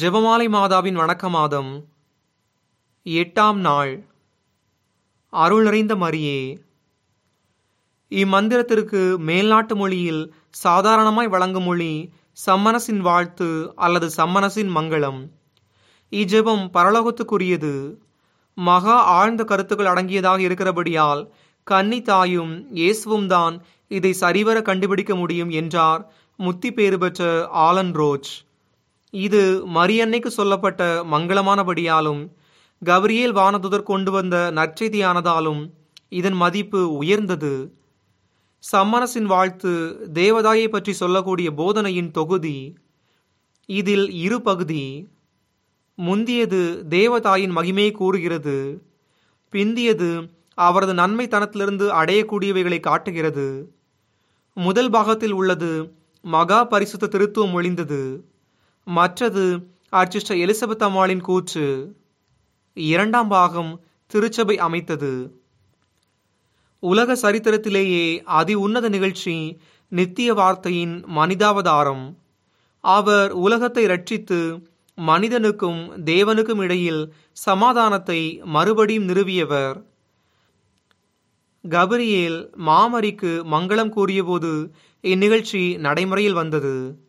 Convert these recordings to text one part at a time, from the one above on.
ஜெபமாலை மாதாவின் வணக்க மாதம். எட்டாம் நாள். அருள் நிறைந்த மரியே இம்மந்திரத்திற்கு மேல்நாட்டு மொழியில் சாதாரணமாய் வழங்கும் மொழி சம்மனசின் வாழ்த்து அல்லது சம்மனசின் மங்களம். இஜெபம் பரலோகத்துக்குரியது. மகா ஆழ்ந்த கருத்துக்கள் அடங்கியதாக இருக்கிறபடியால் கன்னி தாயும் இயேசுவும் தான் இதை சரிவர கண்டுபிடிக்க முடியும் என்றார் முத்தி பேறு பெற்ற ஆலன் ரோச். இது மரியன்னைக்கு சொல்லப்பட்ட மங்களமானபடியாலும் கவரியேல் வானதுதர் கொண்டு வந்த நற்செய்தியானதாலும் இதன் மதிப்பு உயர்ந்தது. சம்மனசின் வாழ்த்து தேவதாயை பற்றி சொல்லக்கூடிய போதனையின் தொகுதி இதில் இரு பகுதி. முந்தியது தேவதாயின் மகிமையை கூறுகிறது பிந்தியது அவரது நன்மைத்தனத்திலிருந்து அடையக்கூடியவைகளை காட்டுகிறது. முதல் பாகத்தில் உள்ளது மகா பரிசுத்த திருத்துவம் ஒளிந்தது மற்றது அர்ச்சிஸ்டர் எலிசபெத் அம்மாளின் கூற்று. இரண்டாம் பாகம் திருச்சபை அமைத்தது. உலக சரித்திரத்திலேயே அதி உன்னத நிகழ்ச்சி நித்திய வார்த்தையின் மனிதாவதாரம். அவர் உலகத்தை ரட்சித்து மனிதனுக்கும் தேவனுக்கும் இடையில் சமாதானத்தை மறுபடியும் நிறுவியவர். கபரியேல் மாமரிக்கு மங்களம் கூறியபோது இந்நிகழ்ச்சி நடைமுறையில் வந்தது.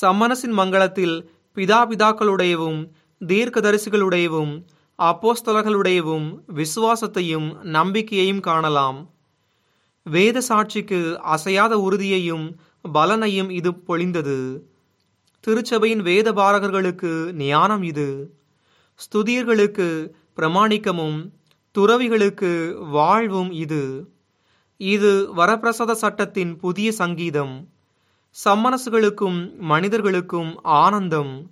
சம்மனசின் மங்களத்தில் பிதா பிதாக்களுடையவும் தீர்க்கதரிசிகளுடையவும் அப்போஸ்தலர்களுடையவும் விசுவாசத்தையும் நம்பிக்கையையும் காணலாம். வேத சாட்சிக்கு அசையாத உறுதியையும் பலனையும் இது பொழிந்தது. திருச்சபையின் வேத பாரகர்களுக்கு ஞானம் இது. ஸ்துதியர்களுக்கு பிரமாணிக்கமும் துறவிகளுக்கு வாழ்வும் இது. இது வரப்பிரசாத சட்டத்தின் புதிய சங்கீதம். சம்மனசுகளுக்கும் மனிதர்களுக்கும் ஆனந்தம்.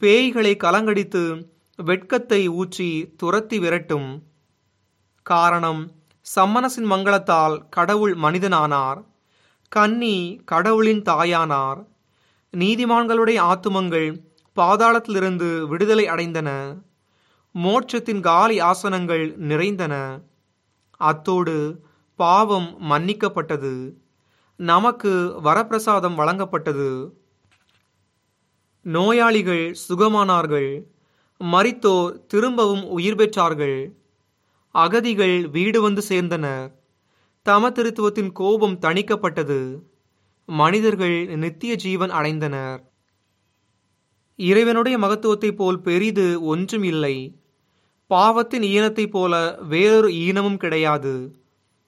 பேய்களை கலங்கடித்து வெட்கத்தை ஊற்றி துரத்தி விரட்டும். காரணம் சம்மனசின் மங்களத்தால் கடவுள் மனிதனானார். கன்னி கடவுளின் தாயானார். நீதிமான்களுடைய ஆத்துமங்கள் பாதாளத்திலிருந்து விடுதலை அடைந்தன. மோட்சத்தின் காலி ஆசனங்கள் நிறைந்தன. அத்தோடு பாவம் மன்னிக்கப்பட்டது. நமக்கு வரப்பிரசாதம் வழங்கப்பட்டது. நோயாளிகள் சுகமானார்கள். மறித்தோர் திரும்பவும் உயிர் பெற்றார்கள். அகதிகள் வீடு வந்து சேர்ந்தனர். தம திருத்துவத்தின் கோபம் தணிக்கப்பட்டது. மனிதர்கள் நித்திய ஜீவன் அடைந்தனர். இறைவனுடைய மகத்துவத்தைப் போல் பெரிது ஒன்றும் இல்லை. பாவத்தின் ஈனத்தைப் போல வேறொரு ஈனமும் கிடையாது.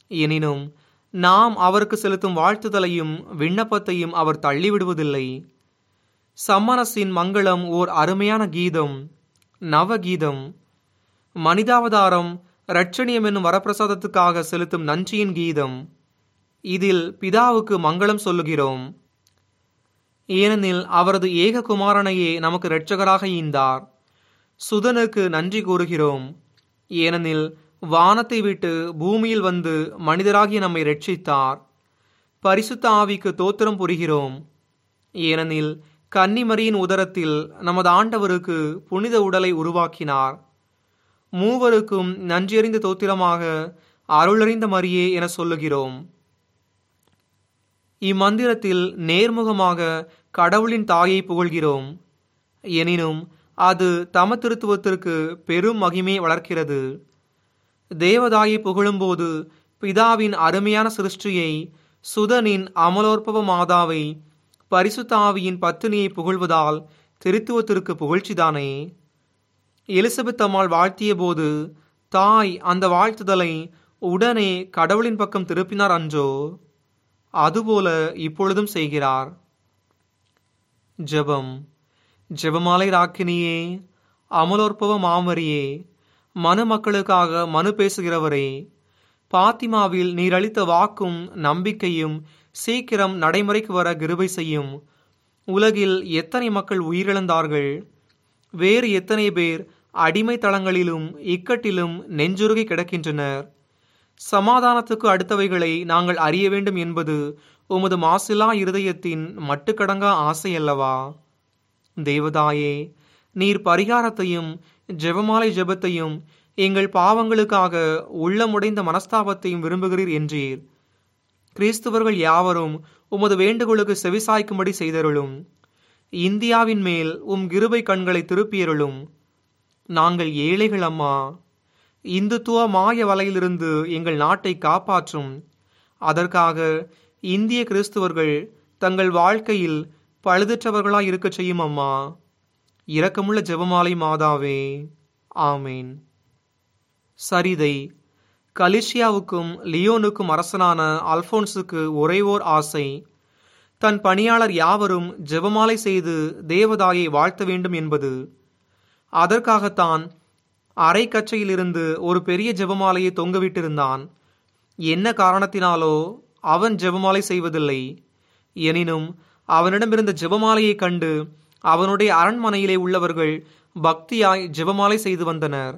எனினும் நாம் அவருக்கு செலுத்தும் வாழ்த்துதலையும் விண்ணப்பத்தையும் அவர் தள்ளிவிடுவதில்லை. சம்மனசின் மங்களம் ஓர் அருமையான கீதம் நவகீதம். மனிதாவதாரம் ரட்சணியம் என்னும் வரப்பிரசாதத்துக்காக செலுத்தும் நன்றியின் கீதம். இதில் பிதாவுக்கு மங்களம் சொல்லுகிறோம். ஏனெனில் அவரது ஏக குமாரனையே நமக்கு இரட்சகராக ஈந்தார். சுதனுக்கு நன்றி கூறுகிறோம். ஏனெனில் வானத்தை விட்டு பூமியில் வந்து மனிதராகிய நம்மை ரட்சித்தார். பரிசுத்த ஆவிக்கு தோத்திரம் புரிகிறோம். ஏனெனில் கன்னிமரியின் உதரத்தில் நமது ஆண்டவருக்கு புனித உடலை உருவாக்கினார். மூவருக்கும் நன்றியறிந்த தோத்திரமாக அருளறிந்த மரியே என சொல்லுகிறோம். இம்மந்திரத்தில் நேர்முகமாக கடவுளின் தாயை புகழ்கிறோம். எனினும் அது தம திருத்துவத்திற்கு பெரும் மகிமை வளர்க்கிறது. தேவதாயை புகழும்போது பிதாவின் அருமையான சிருஷ்டியை சுதனின் அமலோற்பவ மாதாவை பரிசுத்தாவியின் பத்தினியை புகழ்வதால் திருத்துவத்திற்கு புகழ்ச்சிதானே? எலிசபெத் அம்மாள் வாழ்த்திய போது தாய் அந்த வாழ்த்துதலை உடனே கடவுளின் பக்கம் திருப்பினார் அன்றோ? அதுபோல இப்பொழுதும் செய்கிறார். ஜெபம். ஜெபமாலை ராக்கினியே அமலோற்பவ மாமரியே மனு மக்களுக்காக மனு பேசுகிறவரே பாத்திமாவில் நீரளித்த வாக்கும் நம்பிக்கையும் சீக்கிரம் நடைமுறைக்கு வர கிருபை செய்யும். உலகில் எத்தனை மக்கள் உயிரிழந்தார்கள்? வேறு எத்தனை பேர் அடிமை தளங்களிலும் இக்கட்டிலும் நெஞ்சுருகி கிடக்கின்றனர்? சமாதானத்துக்கு அடுத்தவைகளை நாங்கள் அறிய வேண்டும் என்பது உமது மாசிலா இருதயத்தின் மட்டுக்கடங்கா ஆசை அல்லவா தேவதாயே நீர் பரிகாரத்தையும் ஜெபமாலை ஜெபத்தையும் எங்கள் பாவங்களுக்காக உள்ளமுடைந்த மனஸ்தாபத்தையும் விரும்புகிறீர் என்றீர். கிறிஸ்துவர்கள் யாவரும் உமது வேண்டுகோளுக்கு செவிசாய்க்கும்படி செய்தருளும். இந்தியாவின் மேல் உம் கிருபை கண்களை திருப்பியருளும். நாங்கள் ஏழைகள் அம்மா. இந்துத்துவ மாய வலையிலிருந்து எங்கள் நாட்டை காப்பாற்றும். அதற்காக இந்திய கிறிஸ்துவர்கள் தங்கள் வாழ்க்கையில் பழுதற்றவர்களாய் இருக்கச் செய்யும் அம்மா. இரக்கமுள்ள ஜெபமாலை மாதாவே. ஆமேன். சரிதை கலிஷியாவுக்கும் லியோனுக்கும் அரசனான அல்போன்ஸுக்கு ஒரே ஓர் ஆசை. தன் பணியாளர் யாவரும் ஜெபமாலை செய்து தேவதாயை வாழ்த்த வேண்டும் என்பது. அதற்காகத்தான் அரைக்கச்சையிலிருந்து ஒரு பெரிய ஜெபமாலையை தொங்கவிட்டிருந்தான். என்ன காரணத்தினாலோ அவன் ஜெபமாலை செய்வதில்லை. எனினும் அவனிடமிருந்த ஜெபமாலையைக் கண்டு அவனுடைய அரண்மனையிலே உள்ளவர்கள் பக்தியாய் ஜெபமாலை செய்து வந்தனர்.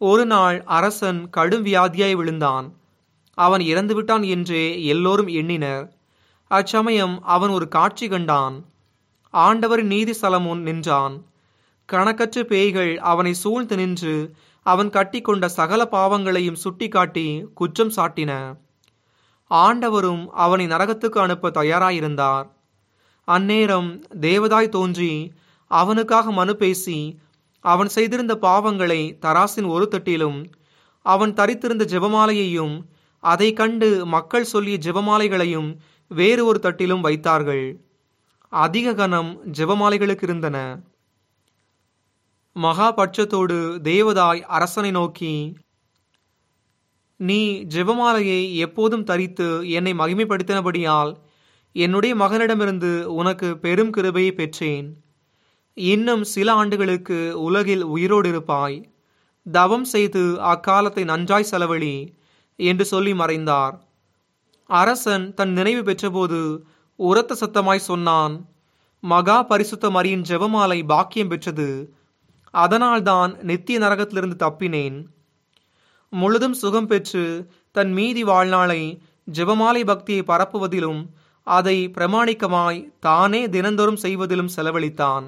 ஒரு நாள் அரசன் கடும் வியாதியாய் விழுந்தான். அவன் இறந்துவிட்டான் என்றே எல்லோரும் எண்ணினர். அச்சமயம் அவன் ஒரு காட்சி கண்டான். ஆண்டவரின் நீதி சலமுன் நின்றான். கணக்கற்ற பேய்கள் அவனை சூழ்ந்து நின்று அவன் கட்டிக்கொண்ட சகல பாவங்களையும் சுட்டிக்காட்டி குற்றம் சாட்டின. ஆண்டவரும் அவனை நரகத்துக்கு அனுப்ப தயாராயிருந்தார். அந்நேரம் தேவதாய் தோன்றி அவனுக்காக மனு பேசி அவன் செய்திருந்த பாவங்களை தராசின் ஒரு தட்டிலும் அவன் தரித்திருந்த ஜெபமாலையையும் அதை கண்டு மக்கள் சொல்லிய ஜெபமாலைகளையும் வேறு ஒரு தட்டிலும் வைத்தார்கள். அதிக கனம் ஜெபமாலைகளுக்கு இருந்தன. மகாபட்சத்தோடு தேவதாய் அரசனை நோக்கி நீ ஜெபமாலையை எப்போதும் தரித்து என்னை மகிமைப்படுத்தினபடியால் என்னுடைய மகனிடமிருந்து உனக்கு பெரும் கிருபையை பெற்றேன். இன்னும் சில ஆண்டுகளுக்கு உலகில் உயிரோடு இருப்பாய். தவம் செய்து அக்காலத்தை நன்றாய் செலவழி என்று சொல்லி மறைந்தார். அரசன் தன் நினைவு பெற்றபோது உரத்த சத்தமாய் சொன்னான் மகா பரிசுத்த மரியின் ஜெபமாலை பாக்கியம் பெற்றது. அதனால்தான் நித்திய நரகத்திலிருந்து தப்பினேன். முழுதும் சுகம் பெற்று தன் மீதி வாழ்நாளை ஜெபமாலை பக்தியை பரப்புவதிலும் அதை பிரமாணிக்கமாய் தானே தினந்தோறும் செய்வதிலும் செலவழித்தான்.